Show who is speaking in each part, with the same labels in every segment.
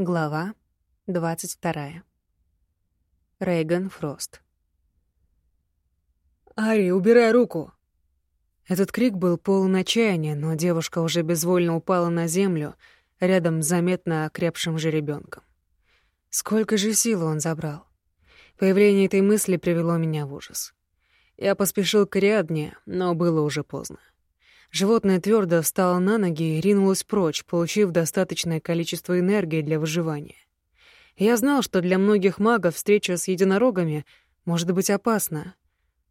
Speaker 1: Глава 22. Рейган Фрост.
Speaker 2: «Ари, убирай руку!» Этот крик был полон отчаяния, но девушка уже безвольно упала на землю рядом с заметно окрепшим жеребенком. Сколько же силы он забрал? Появление этой мысли привело меня в ужас. Я поспешил к Ариадне, но было уже поздно. Животное твердо встало на ноги и ринулось прочь, получив достаточное количество энергии для выживания. Я знал, что для многих магов встреча с единорогами может быть опасна,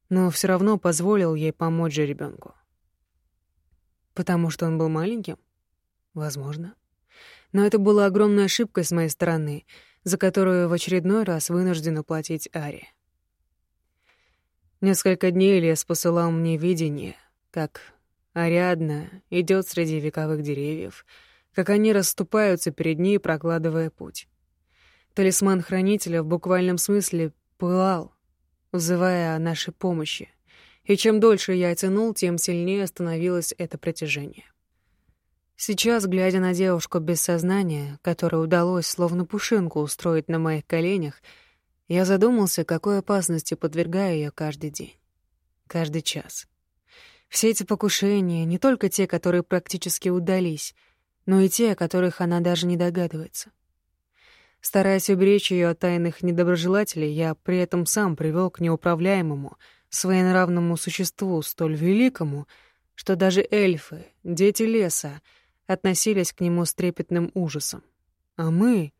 Speaker 2: но все равно позволил ей помочь же ребенку. Потому что он был маленьким? Возможно. Но это была огромная ошибка с моей стороны, за которую в очередной раз вынужден уплатить Ари. Несколько дней лес посылал мне видение, как Ариадна идет среди вековых деревьев, как они расступаются перед ней, прокладывая путь. Талисман Хранителя в буквальном смысле пылал, взывая о нашей помощи. И чем дольше я тянул, тем сильнее становилось это притяжение. Сейчас, глядя на девушку без сознания, которой удалось словно пушинку устроить на моих коленях, я задумался, какой опасности подвергаю ее каждый день, каждый час. Все эти покушения, не только те, которые практически удались, но и те, о которых она даже не догадывается. Стараясь уберечь ее от тайных недоброжелателей, я при этом сам привел к неуправляемому, своенравному существу, столь великому, что даже эльфы, дети леса, относились к нему с трепетным ужасом. А мы,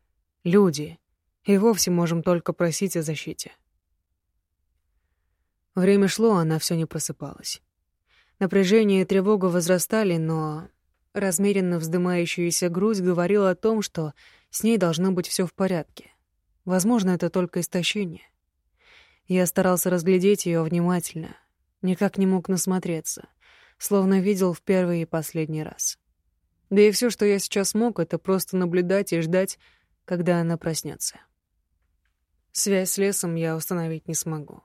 Speaker 2: люди, и вовсе можем только просить о защите. Время шло, она все не просыпалась. Напряжение и тревога возрастали, но размеренно вздымающаяся грудь говорила о том, что с ней должно быть все в порядке. Возможно, это только истощение. Я старался разглядеть ее внимательно, никак не мог насмотреться, словно видел в первый и последний раз. Да и все, что я сейчас мог, это просто наблюдать и ждать, когда она проснется. Связь с лесом я установить не смогу.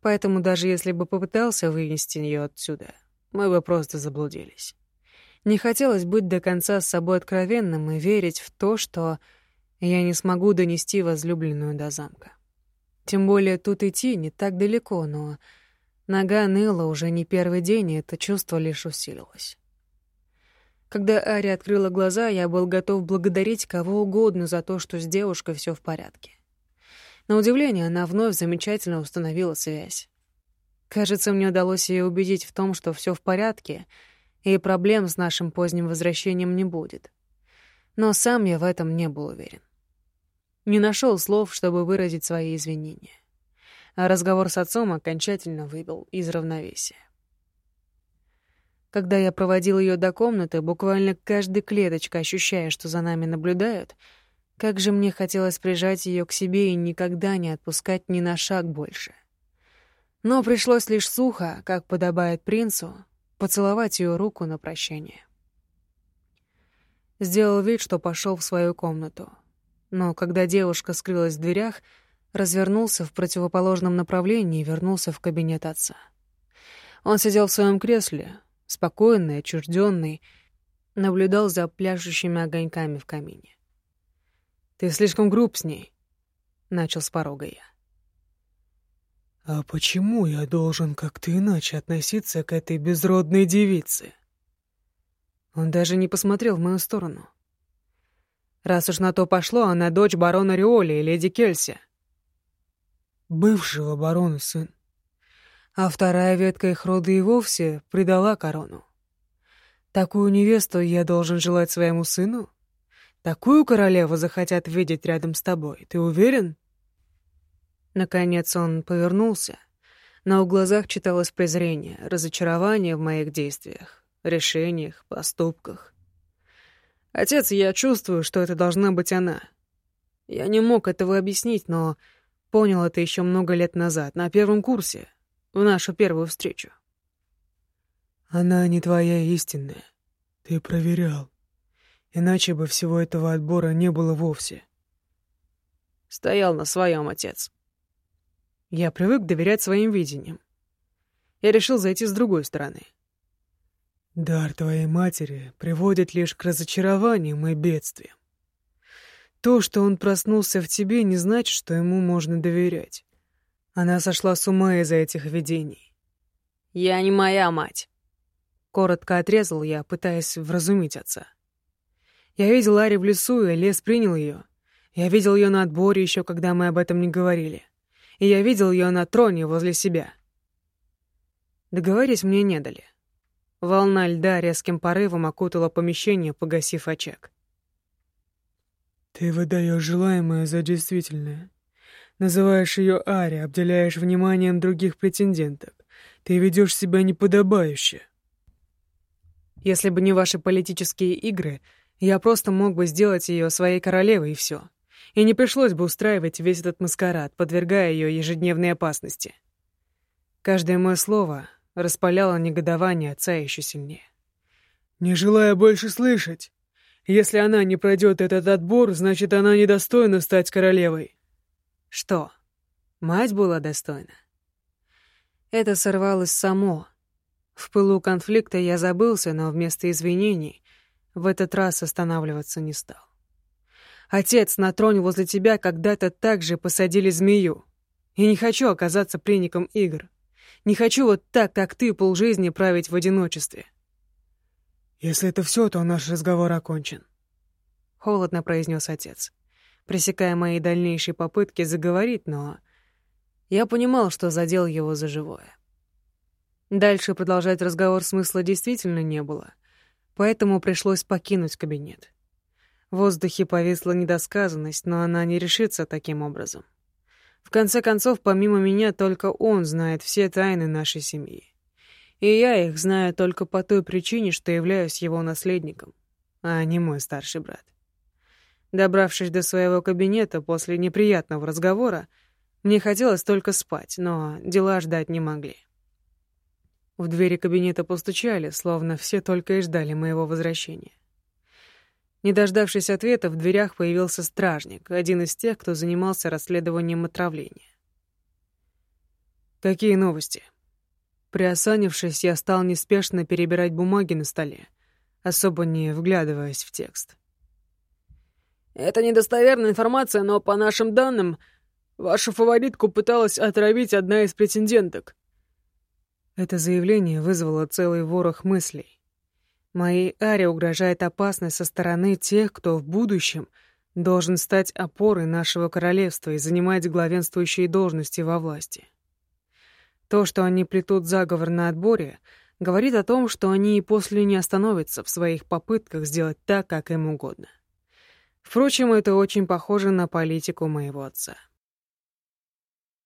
Speaker 2: Поэтому даже если бы попытался вынести ее отсюда, мы бы просто заблудились. Не хотелось быть до конца с собой откровенным и верить в то, что я не смогу донести возлюбленную до замка. Тем более тут идти не так далеко, но нога ныла уже не первый день, и это чувство лишь усилилось. Когда Ари открыла глаза, я был готов благодарить кого угодно за то, что с девушкой все в порядке. На удивление, она вновь замечательно установила связь. Кажется, мне удалось ее убедить в том, что все в порядке, и проблем с нашим поздним возвращением не будет. Но сам я в этом не был уверен. Не нашел слов, чтобы выразить свои извинения. А разговор с отцом окончательно выбил из равновесия. Когда я проводил ее до комнаты, буквально каждой клеточкой ощущая, что за нами наблюдают — как же мне хотелось прижать ее к себе и никогда не отпускать ни на шаг больше. Но пришлось лишь сухо, как подобает принцу, поцеловать ее руку на прощание. Сделал вид, что пошел в свою комнату. Но когда девушка скрылась в дверях, развернулся в противоположном направлении и вернулся в кабинет отца. Он сидел в своем кресле, спокойный, отчужденный, наблюдал за пляшущими огоньками в камине. Ты слишком груб с ней, — начал с порога я.
Speaker 3: А почему я должен как-то иначе относиться к этой безродной девице?
Speaker 2: Он даже не посмотрел в мою сторону. Раз уж на то пошло, она дочь барона Риоли и леди Кельси.
Speaker 3: Бывшего барона сын.
Speaker 2: А вторая ветка их рода и вовсе предала корону. Такую невесту я должен желать своему сыну? Такую королеву захотят видеть рядом с тобой, ты уверен?» Наконец он повернулся. На в глазах читалось презрение, разочарование в моих действиях, решениях, поступках. «Отец, я чувствую, что это должна быть она. Я не мог этого объяснить, но понял это еще много лет назад, на первом курсе, в нашу первую встречу».
Speaker 3: «Она не твоя истинная. Ты проверял. Иначе бы всего этого отбора не было вовсе.
Speaker 2: Стоял на своем отец. Я привык доверять своим видениям. Я решил зайти с другой стороны.
Speaker 3: Дар твоей матери приводит лишь к разочарованиям и бедствиям. То, что он проснулся в тебе, не значит, что ему можно доверять. Она сошла с ума из-за этих видений.
Speaker 2: «Я не моя мать», — коротко отрезал я, пытаясь вразумить отца. Я видел Ари в лесу, и лес принял ее. Я видел ее на отборе еще, когда мы об этом не говорили. И я видел ее на троне возле себя. Договорить мне не дали. Волна льда резким порывом окутала помещение, погасив очаг.
Speaker 3: «Ты выдаешь желаемое за действительное. Называешь ее Ари, обделяешь вниманием других претенденток. Ты ведешь себя неподобающе».
Speaker 2: «Если бы не ваши политические игры, я просто мог бы сделать ее своей королевой, и все. И не пришлось бы устраивать весь этот маскарад, подвергая ее ежедневной опасности». Каждое мое слово распаляло негодование отца еще сильнее.
Speaker 3: «Не желая больше слышать. Если она не пройдет этот отбор, значит, она недостойна стать королевой».
Speaker 2: «Что? Мать была достойна?» Это сорвалось само. В пылу конфликта я забылся, но вместо извинений в этот раз останавливаться не стал. Отец на троне возле тебя когда-то также посадили змею. Я не хочу оказаться пленником игр. Не хочу вот так, как ты, полжизни править в одиночестве.
Speaker 3: Если это все, то наш разговор окончен.
Speaker 2: Холодно произнес отец, пресекая мои дальнейшие попытки заговорить, но я понимал, что задел его за живое. Дальше продолжать разговор смысла действительно не было, поэтому пришлось покинуть кабинет. Воздухе повисла недосказанность, но она не решится таким образом. В конце концов, помимо меня, только он знает все тайны нашей семьи. И я их знаю только по той причине, что являюсь его наследником, а не мой старший брат. Добравшись до своего кабинета после неприятного разговора, мне хотелось только спать, но дела ждать не могли. В двери кабинета постучали, словно все только и ждали моего возвращения. Не дождавшись ответа, в дверях появился стражник, один из тех, кто занимался расследованием отравления. «Какие новости?» Приосанившись, я стал неспешно перебирать бумаги на столе, особо не вглядываясь в текст. «Это недостоверная информация, но, по нашим данным, вашу фаворитку пыталась отравить одна из претенденток». Это заявление вызвало целый ворох мыслей. Моей Аре угрожает опасность со стороны тех, кто в будущем должен стать опорой нашего королевства и занимать главенствующие должности во власти. То, что они плетут заговор на отборе, говорит о том, что они и после не остановятся в своих попытках сделать так, как им угодно. Впрочем, это очень похоже на политику моего отца.